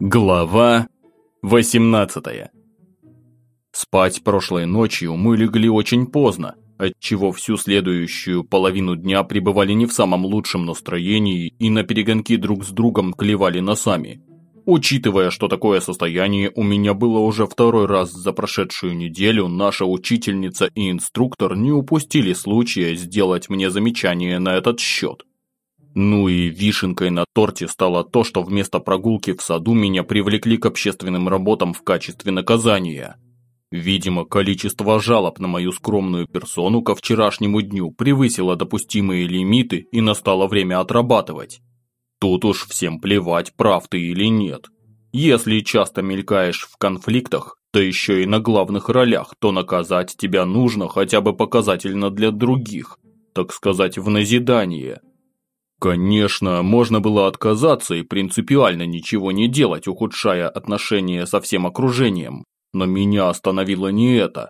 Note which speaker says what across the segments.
Speaker 1: Глава 18 Спать прошлой ночью мы легли очень поздно, отчего всю следующую половину дня пребывали не в самом лучшем настроении и на перегонки друг с другом клевали носами. Учитывая, что такое состояние у меня было уже второй раз за прошедшую неделю, наша учительница и инструктор не упустили случая сделать мне замечание на этот счет. Ну и вишенкой на торте стало то, что вместо прогулки в саду меня привлекли к общественным работам в качестве наказания. Видимо, количество жалоб на мою скромную персону ко вчерашнему дню превысило допустимые лимиты и настало время отрабатывать. Тут уж всем плевать, прав ты или нет. Если часто мелькаешь в конфликтах, да еще и на главных ролях, то наказать тебя нужно хотя бы показательно для других, так сказать, в назидание. Конечно, можно было отказаться и принципиально ничего не делать, ухудшая отношения со всем окружением, но меня остановило не это.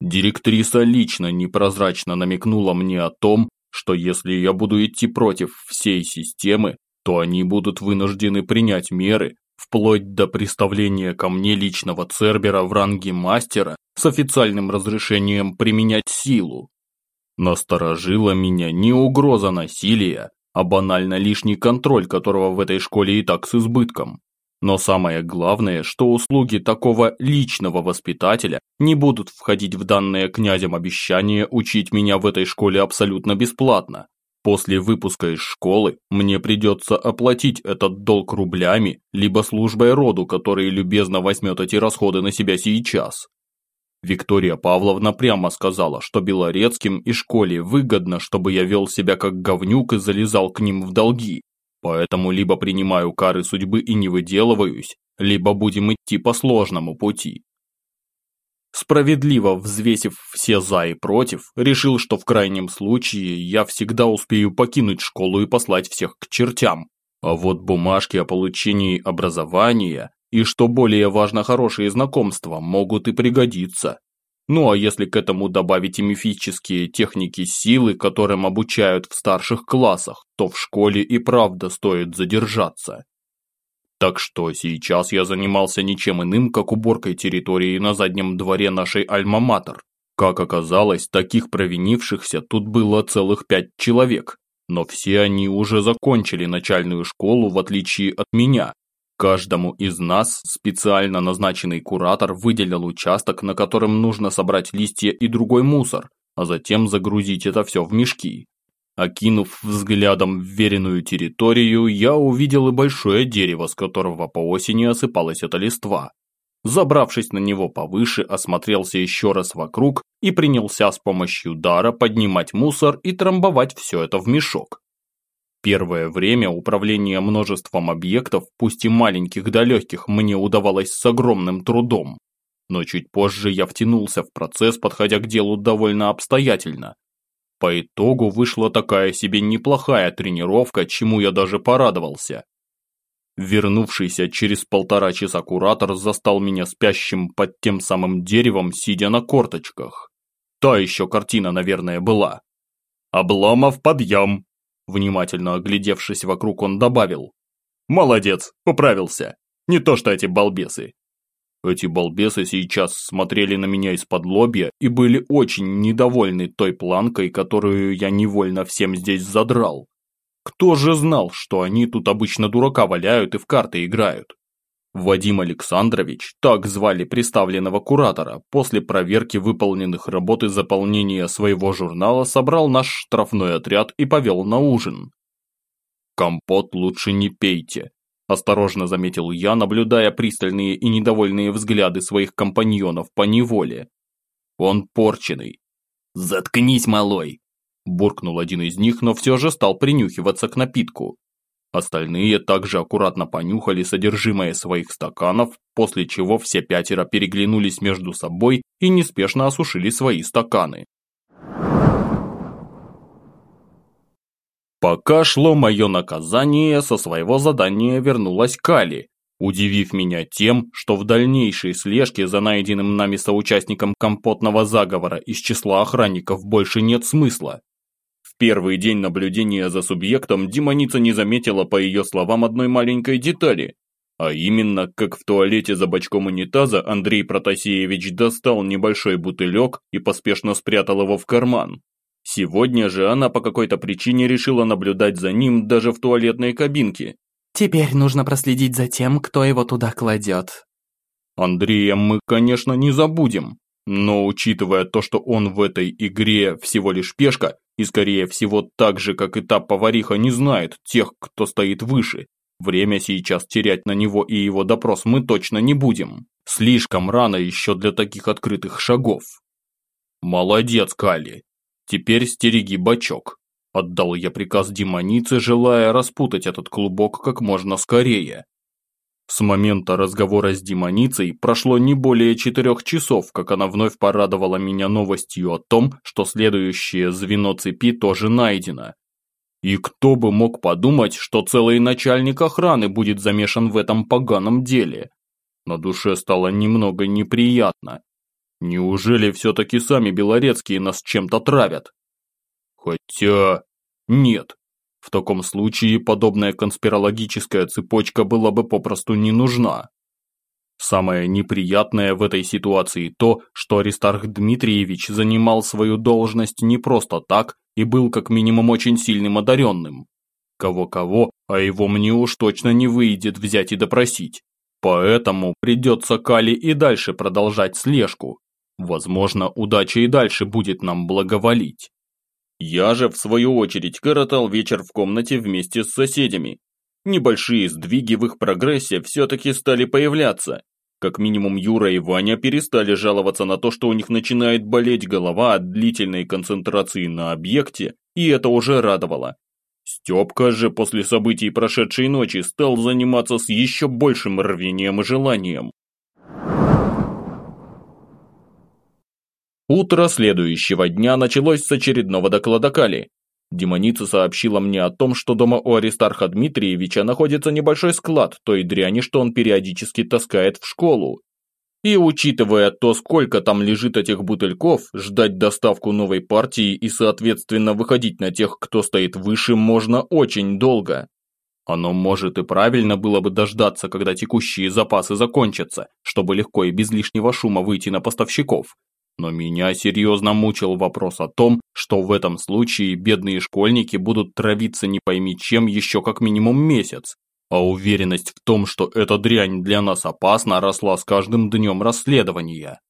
Speaker 1: Директриса лично непрозрачно намекнула мне о том, что если я буду идти против всей системы, то они будут вынуждены принять меры, вплоть до представления ко мне личного Цербера в ранге мастера с официальным разрешением применять силу. Насторожила меня не угроза насилия, а банально лишний контроль, которого в этой школе и так с избытком. Но самое главное, что услуги такого личного воспитателя не будут входить в данное князем обещание учить меня в этой школе абсолютно бесплатно. После выпуска из школы мне придется оплатить этот долг рублями, либо службой роду, который любезно возьмет эти расходы на себя сейчас. Виктория Павловна прямо сказала, что Белорецким и школе выгодно, чтобы я вел себя как говнюк и залезал к ним в долги. Поэтому либо принимаю кары судьбы и не выделываюсь, либо будем идти по сложному пути. Справедливо взвесив все «за» и «против», решил, что в крайнем случае я всегда успею покинуть школу и послать всех к чертям. А вот бумажки о получении образования и, что более важно, хорошие знакомства могут и пригодиться. Ну а если к этому добавить и мифические техники силы, которым обучают в старших классах, то в школе и правда стоит задержаться. Так что сейчас я занимался ничем иным, как уборкой территории на заднем дворе нашей Альма-Матер. Как оказалось, таких провинившихся тут было целых пять человек, но все они уже закончили начальную школу в отличие от меня. Каждому из нас специально назначенный куратор выделил участок, на котором нужно собрать листья и другой мусор, а затем загрузить это все в мешки. Окинув взглядом вверенную территорию, я увидел и большое дерево, с которого по осени осыпалась эта листва. Забравшись на него повыше, осмотрелся еще раз вокруг и принялся с помощью дара поднимать мусор и трамбовать все это в мешок. Первое время управление множеством объектов, пусть и маленьких да легких, мне удавалось с огромным трудом. Но чуть позже я втянулся в процесс, подходя к делу довольно обстоятельно, по итогу вышла такая себе неплохая тренировка, чему я даже порадовался. Вернувшийся через полтора часа куратор застал меня спящим под тем самым деревом, сидя на корточках. Та еще картина, наверное, была. «Обломов подъем!» Внимательно оглядевшись вокруг, он добавил. «Молодец, поправился. Не то что эти балбесы. Эти балбесы сейчас смотрели на меня из-под лобья и были очень недовольны той планкой, которую я невольно всем здесь задрал. Кто же знал, что они тут обычно дурака валяют и в карты играют? Вадим Александрович, так звали представленного куратора, после проверки выполненных работ и заполнения своего журнала собрал наш штрафной отряд и повел на ужин. Компот лучше не пейте, Осторожно заметил я, наблюдая пристальные и недовольные взгляды своих компаньонов по неволе. Он порченый. «Заткнись, малой!» Буркнул один из них, но все же стал принюхиваться к напитку. Остальные также аккуратно понюхали содержимое своих стаканов, после чего все пятеро переглянулись между собой и неспешно осушили свои стаканы. Пока шло мое наказание, со своего задания вернулась Кали, удивив меня тем, что в дальнейшей слежке за найденным нами соучастником компотного заговора из числа охранников больше нет смысла. В первый день наблюдения за субъектом демоница не заметила, по ее словам, одной маленькой детали. А именно, как в туалете за бачком унитаза Андрей Протасеевич достал небольшой бутылек и поспешно спрятал его в карман. Сегодня же она по какой-то причине решила наблюдать за ним даже в туалетной кабинке.
Speaker 2: «Теперь нужно проследить за тем, кто его туда кладет».
Speaker 1: Андрея мы, конечно, не забудем, но учитывая то, что он в этой игре всего лишь пешка, и скорее всего так же, как и та повариха не знает тех, кто стоит выше, Время сейчас терять на него и его допрос мы точно не будем. Слишком рано еще для таких открытых шагов. Молодец, Кали. Теперь стереги бачок. Отдал я приказ демонице, желая распутать этот клубок как можно скорее. С момента разговора с демоницей прошло не более четырех часов, как она вновь порадовала меня новостью о том, что следующее звено цепи тоже найдено. И кто бы мог подумать, что целый начальник охраны будет замешан в этом поганом деле. На душе стало немного неприятно. Неужели все-таки сами белорецкие нас чем-то травят? Хотя... Нет. В таком случае подобная конспирологическая цепочка была бы попросту не нужна. Самое неприятное в этой ситуации то, что Аристарх Дмитриевич занимал свою должность не просто так и был как минимум очень сильным одаренным. Кого-кого, а его мне уж точно не выйдет взять и допросить. Поэтому придется Кали и дальше продолжать слежку. Возможно, удача и дальше будет нам благоволить. Я же, в свою очередь, коротал вечер в комнате вместе с соседями, Небольшие сдвиги в их прогрессе все-таки стали появляться. Как минимум Юра и Ваня перестали жаловаться на то, что у них начинает болеть голова от длительной концентрации на объекте, и это уже радовало. Степка же после событий прошедшей ночи стал заниматься с еще большим рвением и желанием. Утро следующего дня началось с очередного доклада Кали. Демоница сообщила мне о том, что дома у Аристарха Дмитриевича находится небольшой склад той дряни, что он периодически таскает в школу. И учитывая то, сколько там лежит этих бутыльков, ждать доставку новой партии и, соответственно, выходить на тех, кто стоит выше, можно очень долго. Оно, может, и правильно было бы дождаться, когда текущие запасы закончатся, чтобы легко и без лишнего шума выйти на поставщиков. Но меня серьезно мучил вопрос о том, что в этом случае бедные школьники будут травиться не пойми чем еще как минимум месяц. А уверенность в том, что эта дрянь для нас опасна, росла с каждым днем расследования.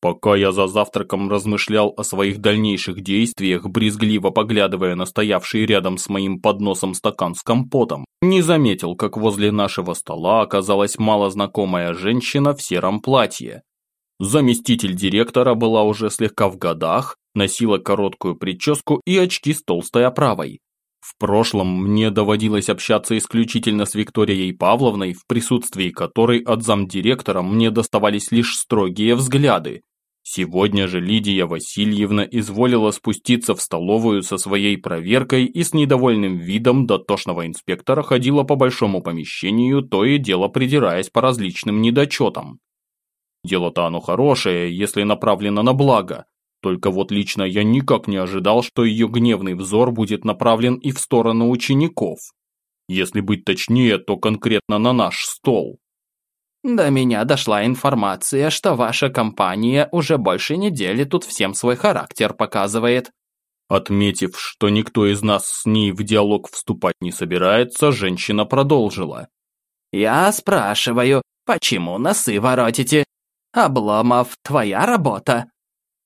Speaker 1: Пока я за завтраком размышлял о своих дальнейших действиях, брезгливо поглядывая на стоявший рядом с моим подносом стакан с компотом, не заметил, как возле нашего стола оказалась малознакомая женщина в сером платье. Заместитель директора была уже слегка в годах, носила короткую прическу и очки с толстой оправой. В прошлом мне доводилось общаться исключительно с Викторией Павловной, в присутствии которой от замдиректора мне доставались лишь строгие взгляды. Сегодня же Лидия Васильевна изволила спуститься в столовую со своей проверкой и с недовольным видом дотошного инспектора ходила по большому помещению, то и дело придираясь по различным недочетам. Дело-то оно хорошее, если направлено на благо. Только вот лично я никак не ожидал, что ее гневный взор будет направлен и в сторону учеников. Если быть точнее, то конкретно на наш стол.
Speaker 2: До меня дошла информация, что ваша компания уже больше недели тут всем свой характер показывает.
Speaker 1: Отметив, что никто из нас с ней в диалог вступать не собирается, женщина продолжила.
Speaker 2: «Я спрашиваю, почему носы воротите? Обломов, твоя работа?»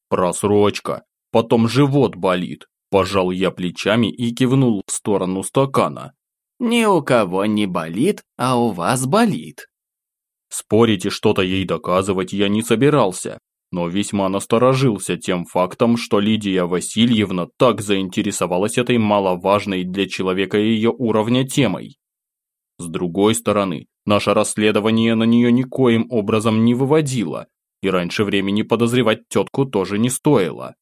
Speaker 1: «Просрочка. Потом живот болит». Пожал я плечами и кивнул в сторону стакана.
Speaker 2: «Ни у кого не болит, а у вас болит».
Speaker 1: Спорить и что-то ей доказывать я не собирался, но весьма насторожился тем фактом, что Лидия Васильевна так заинтересовалась этой маловажной для человека ее уровня темой. С другой стороны, наше расследование на нее никоим образом не выводило, и раньше времени подозревать тетку тоже не стоило.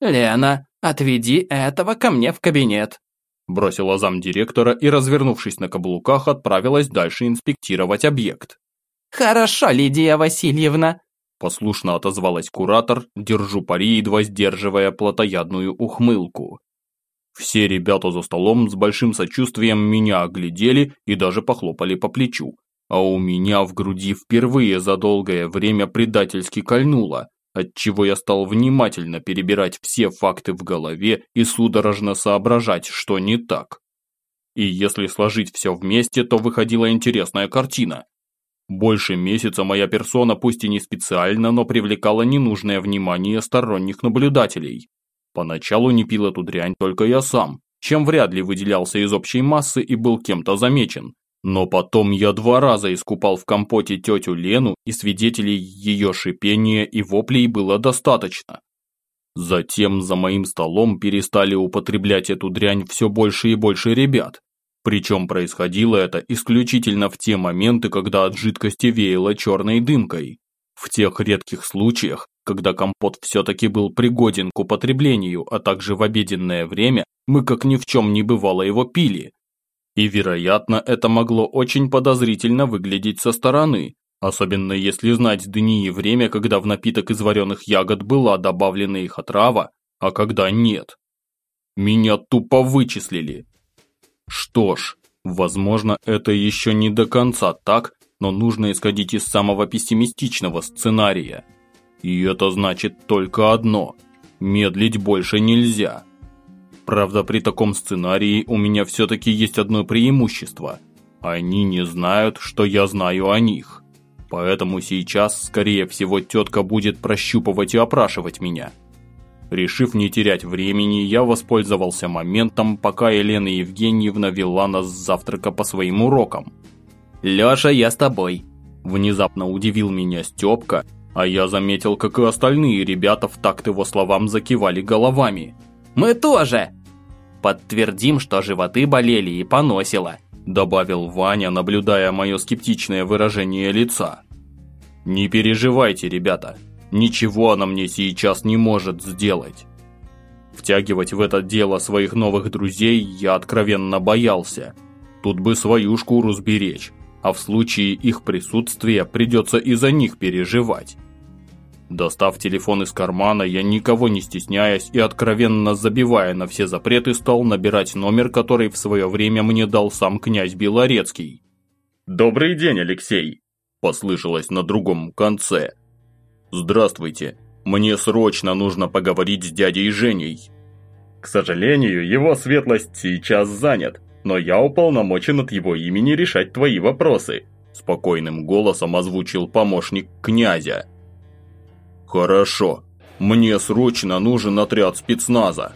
Speaker 2: «Лена, отведи этого ко мне в кабинет»,
Speaker 1: бросила замдиректора и, развернувшись на каблуках, отправилась дальше инспектировать объект.
Speaker 2: «Хорошо, Лидия Васильевна»,
Speaker 1: послушно отозвалась куратор, держу пари, едва сдерживая плотоядную ухмылку. Все ребята за столом с большим сочувствием меня оглядели и даже похлопали по плечу. а у меня в груди впервые за долгое время предательски кольнуло, отчего я стал внимательно перебирать все факты в голове и судорожно соображать, что не так. И если сложить все вместе, то выходила интересная картина. Больше месяца моя персона пусть и не специально, но привлекала ненужное внимание сторонних наблюдателей. Поначалу не пил эту дрянь только я сам, чем вряд ли выделялся из общей массы и был кем-то замечен. Но потом я два раза искупал в компоте тетю Лену, и свидетелей ее шипения и воплей было достаточно. Затем за моим столом перестали употреблять эту дрянь все больше и больше ребят. Причем происходило это исключительно в те моменты, когда от жидкости веяло черной дымкой. В тех редких случаях, когда компот все-таки был пригоден к употреблению, а также в обеденное время, мы как ни в чем не бывало его пили. И, вероятно, это могло очень подозрительно выглядеть со стороны, особенно если знать дни и время, когда в напиток из вареных ягод была добавлена их отрава, а когда нет. Меня тупо вычислили. Что ж, возможно, это еще не до конца так, но нужно исходить из самого пессимистичного сценария. И это значит только одно – медлить больше нельзя. Правда, при таком сценарии у меня все-таки есть одно преимущество. Они не знают, что я знаю о них. Поэтому сейчас, скорее всего, тетка будет прощупывать и опрашивать меня. Решив не терять времени, я воспользовался моментом, пока Елена Евгеньевна вела нас с завтрака по своим урокам.
Speaker 2: «Лёша, я с тобой», –
Speaker 1: внезапно удивил меня Стёпка, а я заметил, как и остальные ребята в такт его словам закивали головами.
Speaker 2: «Мы тоже!» «Подтвердим, что животы болели и поносило», –
Speaker 1: добавил Ваня, наблюдая мое скептичное выражение лица. «Не переживайте, ребята, Ничего она мне сейчас не может сделать. Втягивать в это дело своих новых друзей я откровенно боялся. Тут бы свою шкуру сберечь, а в случае их присутствия придется и за них переживать. Достав телефон из кармана, я никого не стесняясь и откровенно забивая на все запреты, стал набирать номер, который в свое время мне дал сам князь Белорецкий. «Добрый день, Алексей!» – послышалось на другом конце – «Здравствуйте. Мне срочно нужно поговорить с дядей Женей». «К сожалению, его светлость сейчас занят, но я уполномочен от его имени решать твои вопросы», спокойным голосом озвучил помощник князя. «Хорошо. Мне срочно нужен отряд спецназа.